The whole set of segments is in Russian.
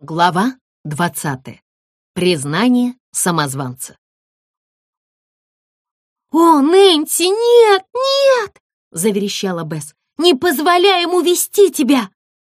Глава 20. Признание самозванца. «О, Нэнси, нет, нет!» — заверещала Бесс. «Не позволяй ему вести тебя!»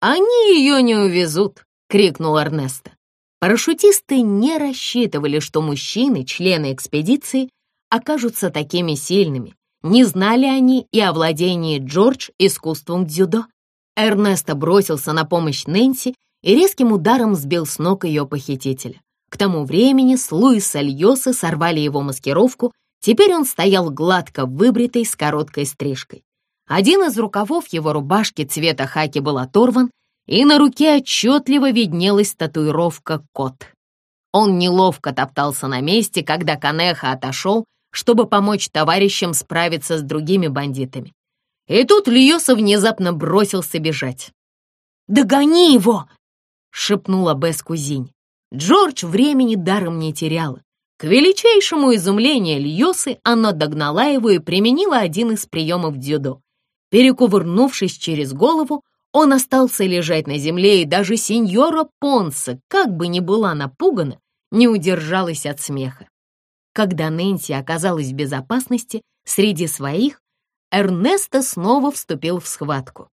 «Они ее не увезут!» — крикнул Эрнесто. Парашютисты не рассчитывали, что мужчины, члены экспедиции, окажутся такими сильными. Не знали они и о владении Джордж искусством дзюдо. Эрнесто бросился на помощь Нэнси и резким ударом сбил с ног ее похитителя. К тому времени с Луиса Льоса сорвали его маскировку, теперь он стоял гладко выбритый с короткой стрижкой. Один из рукавов его рубашки цвета хаки был оторван, и на руке отчетливо виднелась татуировка «Кот». Он неловко топтался на месте, когда Канеха отошел, чтобы помочь товарищам справиться с другими бандитами. И тут Льоса внезапно бросился бежать. «Догони его!» — шепнула Бесс кузинь. Джордж времени даром не теряла. К величайшему изумлению Льосы она догнала его и применила один из приемов дзюдо. Перекувырнувшись через голову, он остался лежать на земле, и даже сеньора Понса, как бы ни была напугана, не удержалась от смеха. Когда Нэнси оказалась в безопасности среди своих, Эрнесто снова вступил в схватку.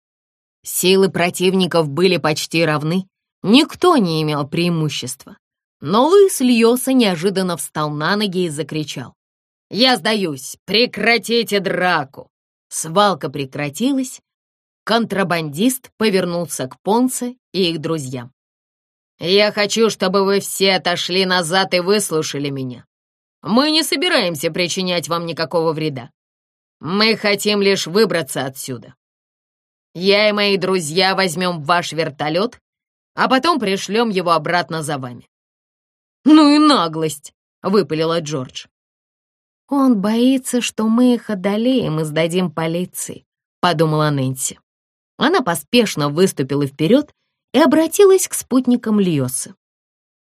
Силы противников были почти равны, Никто не имел преимущества. Но Луис Льоса неожиданно встал на ноги и закричал. «Я сдаюсь! Прекратите драку!» Свалка прекратилась. Контрабандист повернулся к Понце и их друзьям. «Я хочу, чтобы вы все отошли назад и выслушали меня. Мы не собираемся причинять вам никакого вреда. Мы хотим лишь выбраться отсюда. Я и мои друзья возьмем ваш вертолет а потом пришлем его обратно за вами». «Ну и наглость!» — выпалила Джордж. «Он боится, что мы их одолеем и сдадим полиции», — подумала Нэнси. Она поспешно выступила вперед и обратилась к спутникам Льоса.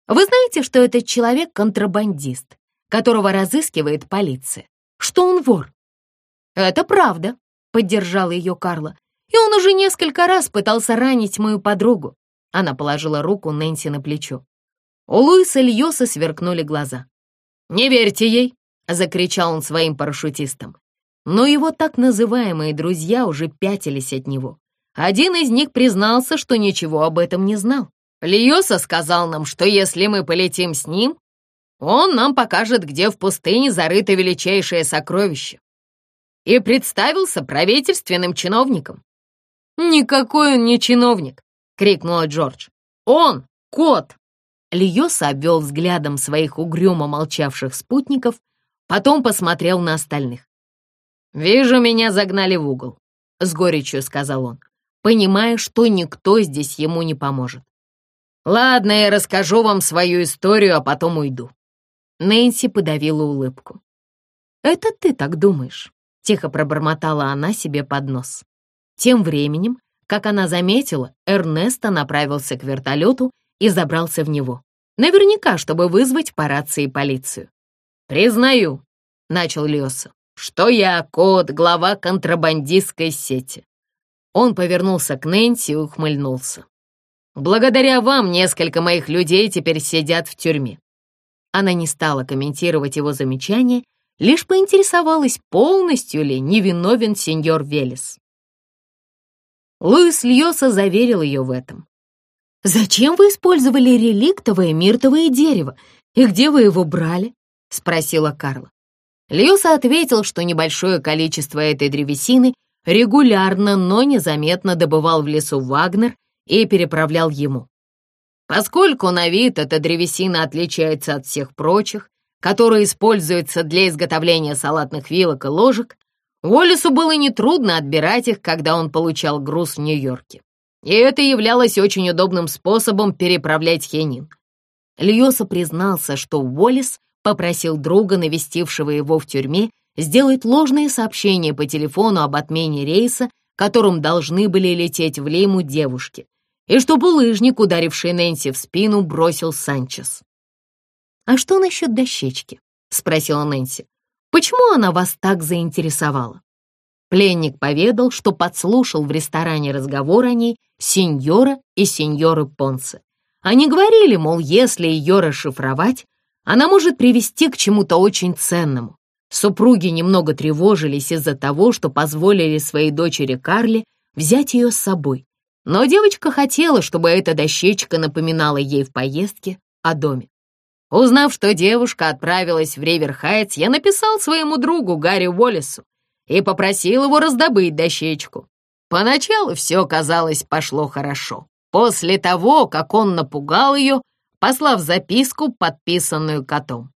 «Вы знаете, что этот человек — контрабандист, которого разыскивает полиция? Что он вор?» «Это правда», — поддержала ее Карла. «И он уже несколько раз пытался ранить мою подругу. Она положила руку Нэнси на плечо. У Луиса Льоса сверкнули глаза. «Не верьте ей!» — закричал он своим парашютистам. Но его так называемые друзья уже пятились от него. Один из них признался, что ничего об этом не знал. Льоса сказал нам, что если мы полетим с ним, он нам покажет, где в пустыне зарыто величайшее сокровище. И представился правительственным чиновником. Никакой он не чиновник крикнула Джордж. «Он! Кот!» Льоса обвел взглядом своих угрюмо молчавших спутников, потом посмотрел на остальных. «Вижу, меня загнали в угол», — с горечью сказал он, понимая, что никто здесь ему не поможет. «Ладно, я расскажу вам свою историю, а потом уйду». Нэнси подавила улыбку. «Это ты так думаешь?» — тихо пробормотала она себе под нос. Тем временем как она заметила, Эрнесто направился к вертолету и забрался в него. Наверняка, чтобы вызвать по рации полицию. «Признаю», — начал Леоса, «что я кот, глава контрабандистской сети». Он повернулся к Нэнси и ухмыльнулся. «Благодаря вам несколько моих людей теперь сидят в тюрьме». Она не стала комментировать его замечание, лишь поинтересовалась, полностью ли невиновен сеньор Велес. Луис Льоса заверил ее в этом. «Зачем вы использовали реликтовое миртовое дерево? И где вы его брали?» — спросила Карла. Льоса ответил, что небольшое количество этой древесины регулярно, но незаметно добывал в лесу Вагнер и переправлял ему. Поскольку на вид эта древесина отличается от всех прочих, которые используются для изготовления салатных вилок и ложек, Уоллесу было нетрудно отбирать их, когда он получал груз в Нью-Йорке. И это являлось очень удобным способом переправлять хинин. Льоса признался, что Уоллес попросил друга, навестившего его в тюрьме, сделать ложные сообщения по телефону об отмене рейса, которым должны были лететь в Лиму девушки, и что булыжник, ударивший Нэнси в спину, бросил Санчес. «А что насчет дощечки?» — спросила Нэнси. Почему она вас так заинтересовала?» Пленник поведал, что подслушал в ресторане разговор о ней сеньора и сеньоры Понсе. Они говорили, мол, если ее расшифровать, она может привести к чему-то очень ценному. Супруги немного тревожились из-за того, что позволили своей дочери Карле взять ее с собой. Но девочка хотела, чтобы эта дощечка напоминала ей в поездке о доме. Узнав, что девушка отправилась в Риверхайтс, я написал своему другу Гарри Уоллесу и попросил его раздобыть дощечку. Поначалу все, казалось, пошло хорошо. После того, как он напугал ее, послав записку, подписанную котом.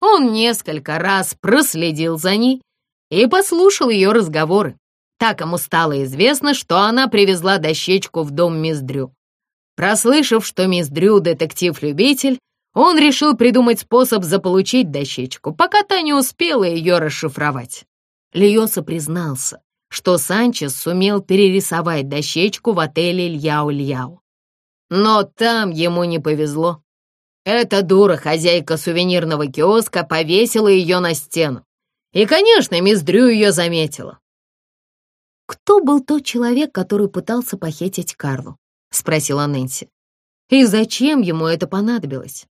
Он несколько раз проследил за ней и послушал ее разговоры. Так ему стало известно, что она привезла дощечку в дом мисс Дрю. Прослышав, что мисс Дрю детектив-любитель, он решил придумать способ заполучить дощечку, пока та не успела ее расшифровать. Льоса признался, что Санчес сумел перерисовать дощечку в отеле Льяу-Льяу. Но там ему не повезло. Эта дура, хозяйка сувенирного киоска, повесила ее на стену. И, конечно, мисс Дрю ее заметила. «Кто был тот человек, который пытался похитить Карлу?» — спросила Нэнси. «И зачем ему это понадобилось?»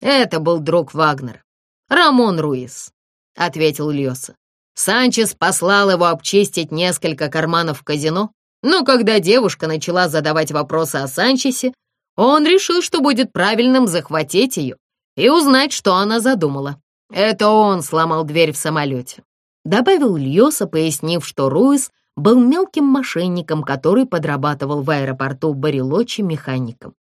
«Это был друг Вагнера, Рамон Руис», — ответил Льоса. Санчес послал его обчистить несколько карманов в казино, но когда девушка начала задавать вопросы о Санчесе, он решил, что будет правильным захватить ее и узнать, что она задумала. Это он сломал дверь в самолете. Добавил Льоса, пояснив, что Руис был мелким мошенником, который подрабатывал в аэропорту Барилочи механиком.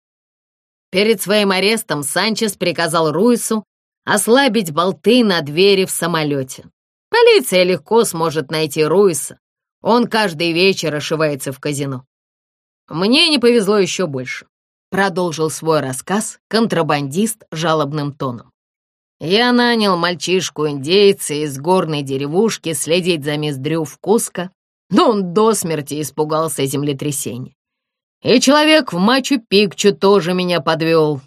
Перед своим арестом Санчес приказал Руису ослабить болты на двери в самолете. Полиция легко сможет найти Руиса. Он каждый вечер ошивается в казино. Мне не повезло еще больше продолжил свой рассказ контрабандист жалобным тоном. Я нанял мальчишку-индейца из горной деревушки следить за мисс Дрю в Куско, но он до смерти испугался землетрясения. И человек в Мачу-Пикчу тоже меня подвел.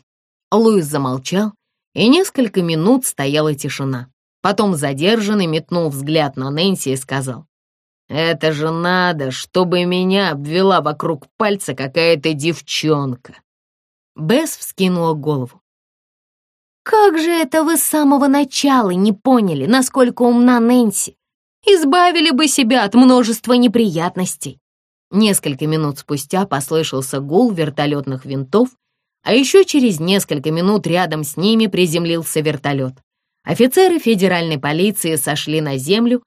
Луис замолчал, и несколько минут стояла тишина. Потом задержанный метнул взгляд на Нэнси и сказал, «Это же надо, чтобы меня обвела вокруг пальца какая-то девчонка». Бесс вскинула голову. «Как же это вы с самого начала не поняли, насколько умна Нэнси? Избавили бы себя от множества неприятностей!» Несколько минут спустя послышался гул вертолетных винтов, а еще через несколько минут рядом с ними приземлился вертолет. Офицеры федеральной полиции сошли на землю,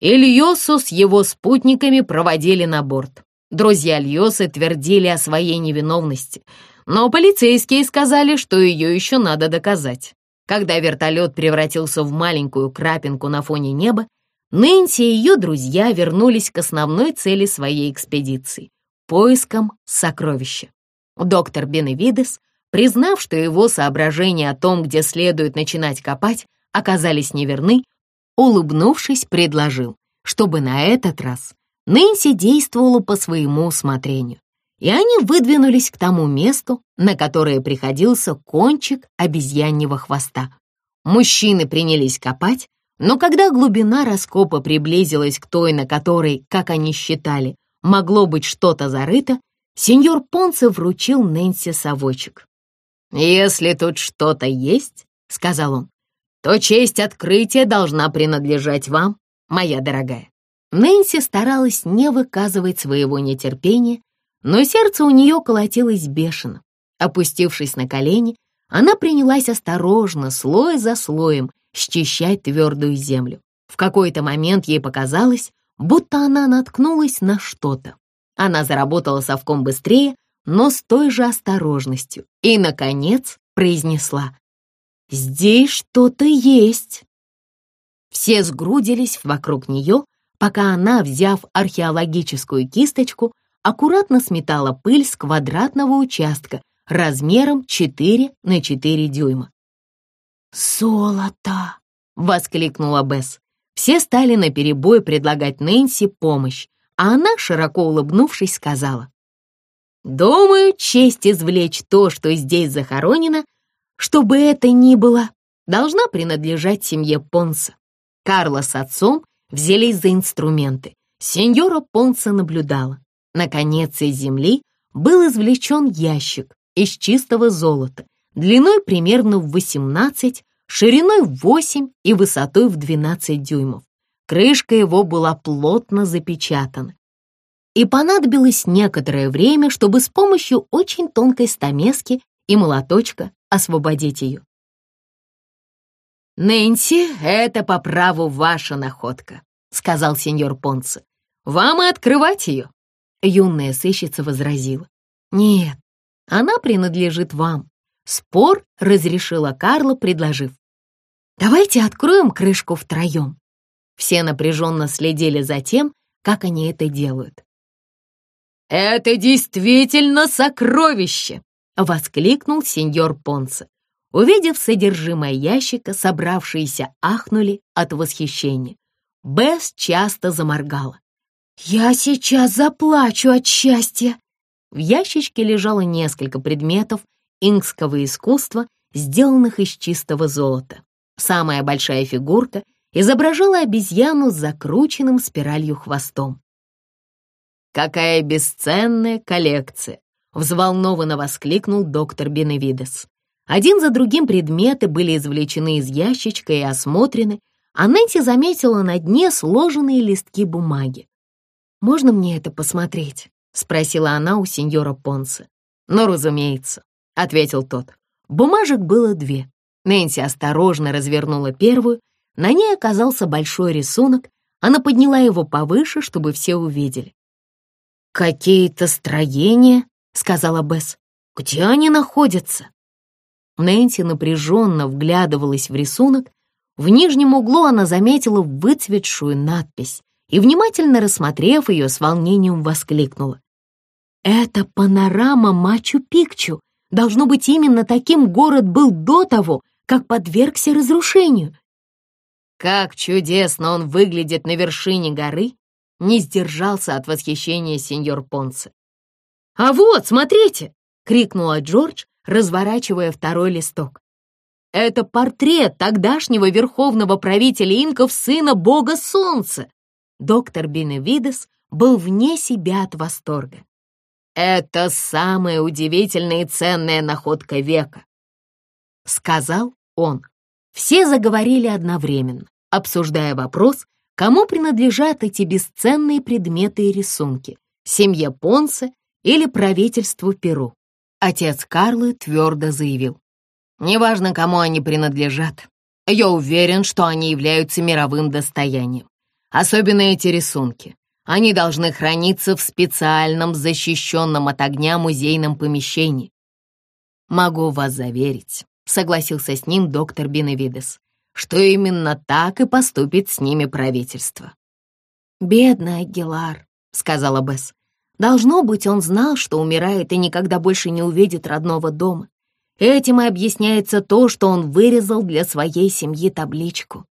и Льосу с его спутниками проводили на борт. Друзья Льосы твердили о своей невиновности — но полицейские сказали, что ее еще надо доказать. Когда вертолет превратился в маленькую крапинку на фоне неба, Нэнси и ее друзья вернулись к основной цели своей экспедиции — поискам сокровища. Доктор Беневидес, признав, что его соображения о том, где следует начинать копать, оказались неверны, улыбнувшись, предложил, чтобы на этот раз Нэнси действовала по своему усмотрению и они выдвинулись к тому месту, на которое приходился кончик обезьяньего хвоста. Мужчины принялись копать, но когда глубина раскопа приблизилась к той, на которой, как они считали, могло быть что-то зарыто, сеньор Понце вручил Нэнси совочек. «Если тут что-то есть, — сказал он, — то честь открытия должна принадлежать вам, моя дорогая». Нэнси старалась не выказывать своего нетерпения но сердце у нее колотилось бешено. Опустившись на колени, она принялась осторожно, слой за слоем, счищать твердую землю. В какой-то момент ей показалось, будто она наткнулась на что-то. Она заработала совком быстрее, но с той же осторожностью, и, наконец, произнесла «Здесь что-то есть». Все сгрудились вокруг нее, пока она, взяв археологическую кисточку, аккуратно сметала пыль с квадратного участка размером 4 на 4 дюйма. «Золото!» — воскликнула Бесс. Все стали наперебой предлагать Нэнси помощь, а она, широко улыбнувшись, сказала. «Думаю, честь извлечь то, что здесь захоронено, чтобы это ни было, должна принадлежать семье Понса. Карла с отцом взялись за инструменты. Сеньора Понса наблюдала. Наконец из земли был извлечен ящик, из чистого золота, длиной примерно в 18, шириной в 8 и высотой в 12 дюймов. Крышка его была плотно запечатана. И понадобилось некоторое время, чтобы с помощью очень тонкой стамески и молоточка освободить ее. «Нэнси, это по праву ваша находка», — сказал сеньор Понце. «Вам и открывать ее». Юная сыщица возразила. «Нет, она принадлежит вам». Спор разрешила Карла, предложив. «Давайте откроем крышку втроем». Все напряженно следили за тем, как они это делают. «Это действительно сокровище!» — воскликнул сеньор Понце. Увидев содержимое ящика, собравшиеся ахнули от восхищения. Бесс часто заморгала. «Я сейчас заплачу от счастья!» В ящичке лежало несколько предметов инкского искусства, сделанных из чистого золота. Самая большая фигурка изображала обезьяну с закрученным спиралью хвостом. «Какая бесценная коллекция!» — взволнованно воскликнул доктор Беневидес. Один за другим предметы были извлечены из ящичка и осмотрены, а Нэнси заметила на дне сложенные листки бумаги. «Можно мне это посмотреть?» — спросила она у сеньора Понса. «Ну, разумеется», — ответил тот. Бумажек было две. Нэнси осторожно развернула первую. На ней оказался большой рисунок. Она подняла его повыше, чтобы все увидели. «Какие-то строения», — сказала Бесс. «Где они находятся?» Нэнси напряженно вглядывалась в рисунок. В нижнем углу она заметила выцветшую надпись и, внимательно рассмотрев ее, с волнением воскликнула. «Это панорама Мачу-Пикчу. Должно быть, именно таким город был до того, как подвергся разрушению». «Как чудесно он выглядит на вершине горы!» не сдержался от восхищения сеньор Понце. «А вот, смотрите!» — крикнула Джордж, разворачивая второй листок. Это портрет тогдашнего верховного правителя инков, сына бога солнца. Доктор Беневидес был вне себя от восторга. «Это самая удивительная и ценная находка века», — сказал он. Все заговорили одновременно, обсуждая вопрос, кому принадлежат эти бесценные предметы и рисунки — семье Понса или правительству Перу. Отец Карлы твердо заявил. «Неважно, кому они принадлежат. Я уверен, что они являются мировым достоянием. Особенно эти рисунки. Они должны храниться в специальном, защищенном от огня музейном помещении. Могу вас заверить, согласился с ним доктор Беневидес, что именно так и поступит с ними правительство. «Бедный Агилар», — сказала Бесс. Должно быть, он знал, что умирает и никогда больше не увидит родного дома. Этим и объясняется то, что он вырезал для своей семьи табличку.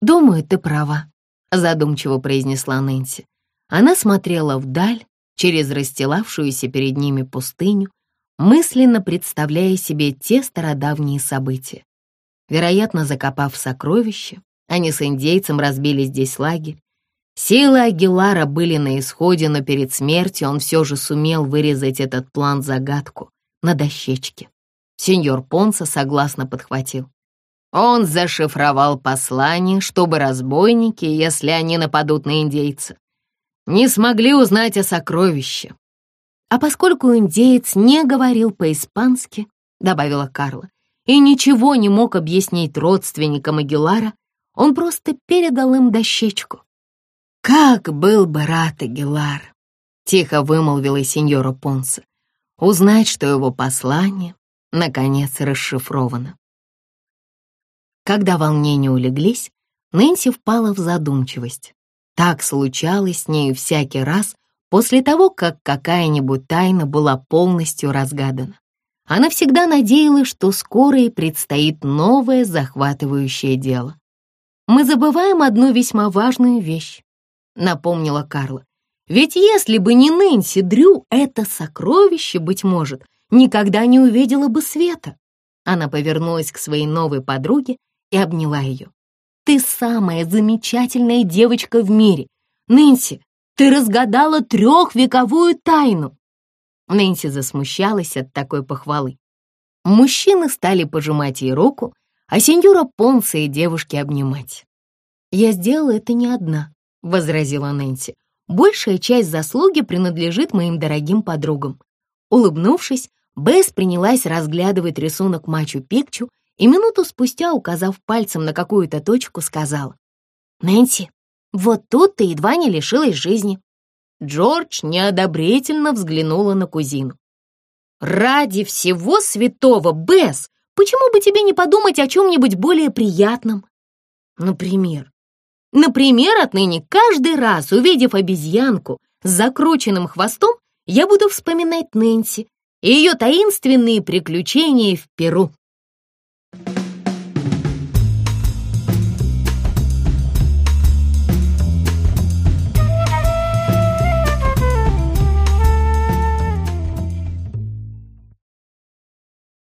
«Думаю, ты права», — задумчиво произнесла Нэнси. Она смотрела вдаль, через расстилавшуюся перед ними пустыню, мысленно представляя себе те стародавние события. Вероятно, закопав сокровища, они с индейцем разбили здесь лагерь, Силы Агилара были на исходе, но перед смертью он все же сумел вырезать этот план-загадку на дощечке. Сеньор Понса согласно подхватил. Он зашифровал послание, чтобы разбойники, если они нападут на индейца, не смогли узнать о сокровище. А поскольку индеец не говорил по-испански, добавила Карла, и ничего не мог объяснить родственникам Агилара, он просто передал им дощечку. «Как был бы рад Агилар!» — тихо вымолвила сеньора Понса. «Узнать, что его послание, наконец, расшифровано». Когда волнения улеглись, Нэнси впала в задумчивость. Так случалось с ней всякий раз после того, как какая-нибудь тайна была полностью разгадана. Она всегда надеялась, что скоро ей предстоит новое захватывающее дело. Мы забываем одну весьма важную вещь. — напомнила Карла. «Ведь если бы не Нэнси Дрю, это сокровище, быть может, никогда не увидела бы света». Она повернулась к своей новой подруге и обняла ее. «Ты самая замечательная девочка в мире. Нэнси, ты разгадала трехвековую тайну!» Нэнси засмущалась от такой похвалы. Мужчины стали пожимать ей руку, а сеньора Понса и девушки обнимать. «Я сделала это не одна», — возразила Нэнси. «Большая часть заслуги принадлежит моим дорогим подругам». Улыбнувшись, Бесс принялась разглядывать рисунок Мачу-Пикчу и минуту спустя, указав пальцем на какую-то точку, сказала. «Нэнси, вот тут ты едва не лишилась жизни». Джордж неодобрительно взглянула на кузину. «Ради всего святого, Бесс, почему бы тебе не подумать о чем-нибудь более приятном? Например, например, отныне каждый раз, увидев обезьянку с закрученным хвостом, я буду вспоминать Нэнси и ее таинственные приключения в Перу.